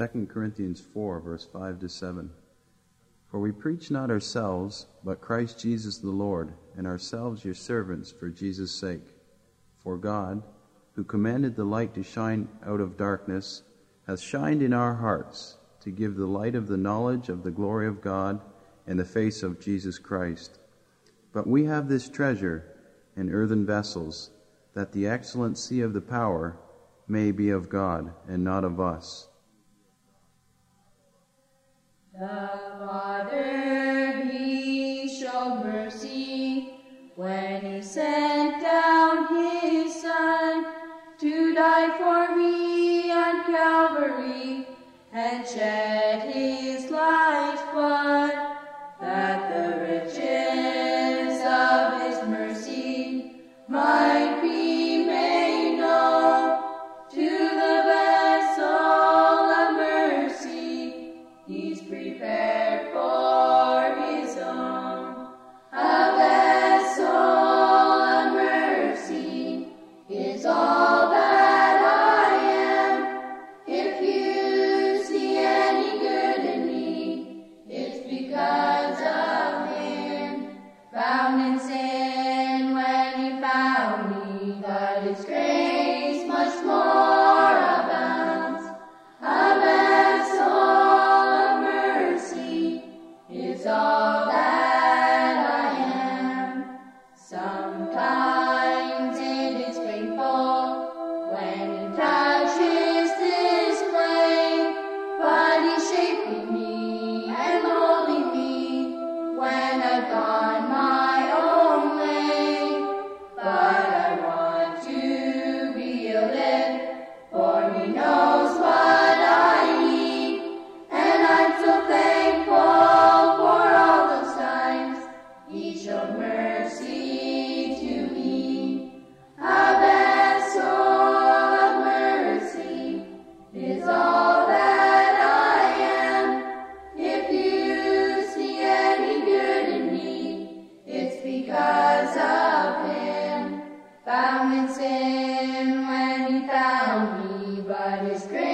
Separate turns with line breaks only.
2 Corinthians 4, verse 5 to 7. For we preach not ourselves, but Christ Jesus the Lord, and ourselves your servants for Jesus' sake. For God, who commanded the light to shine out of darkness, hath shined in our hearts to give the light of the knowledge of the glory of God in the face of Jesus Christ. But we have this treasure in earthen vessels, that the excellency of the power may be of God and not of us.
سینٹھی سن ٹو ڈائف چینی بارش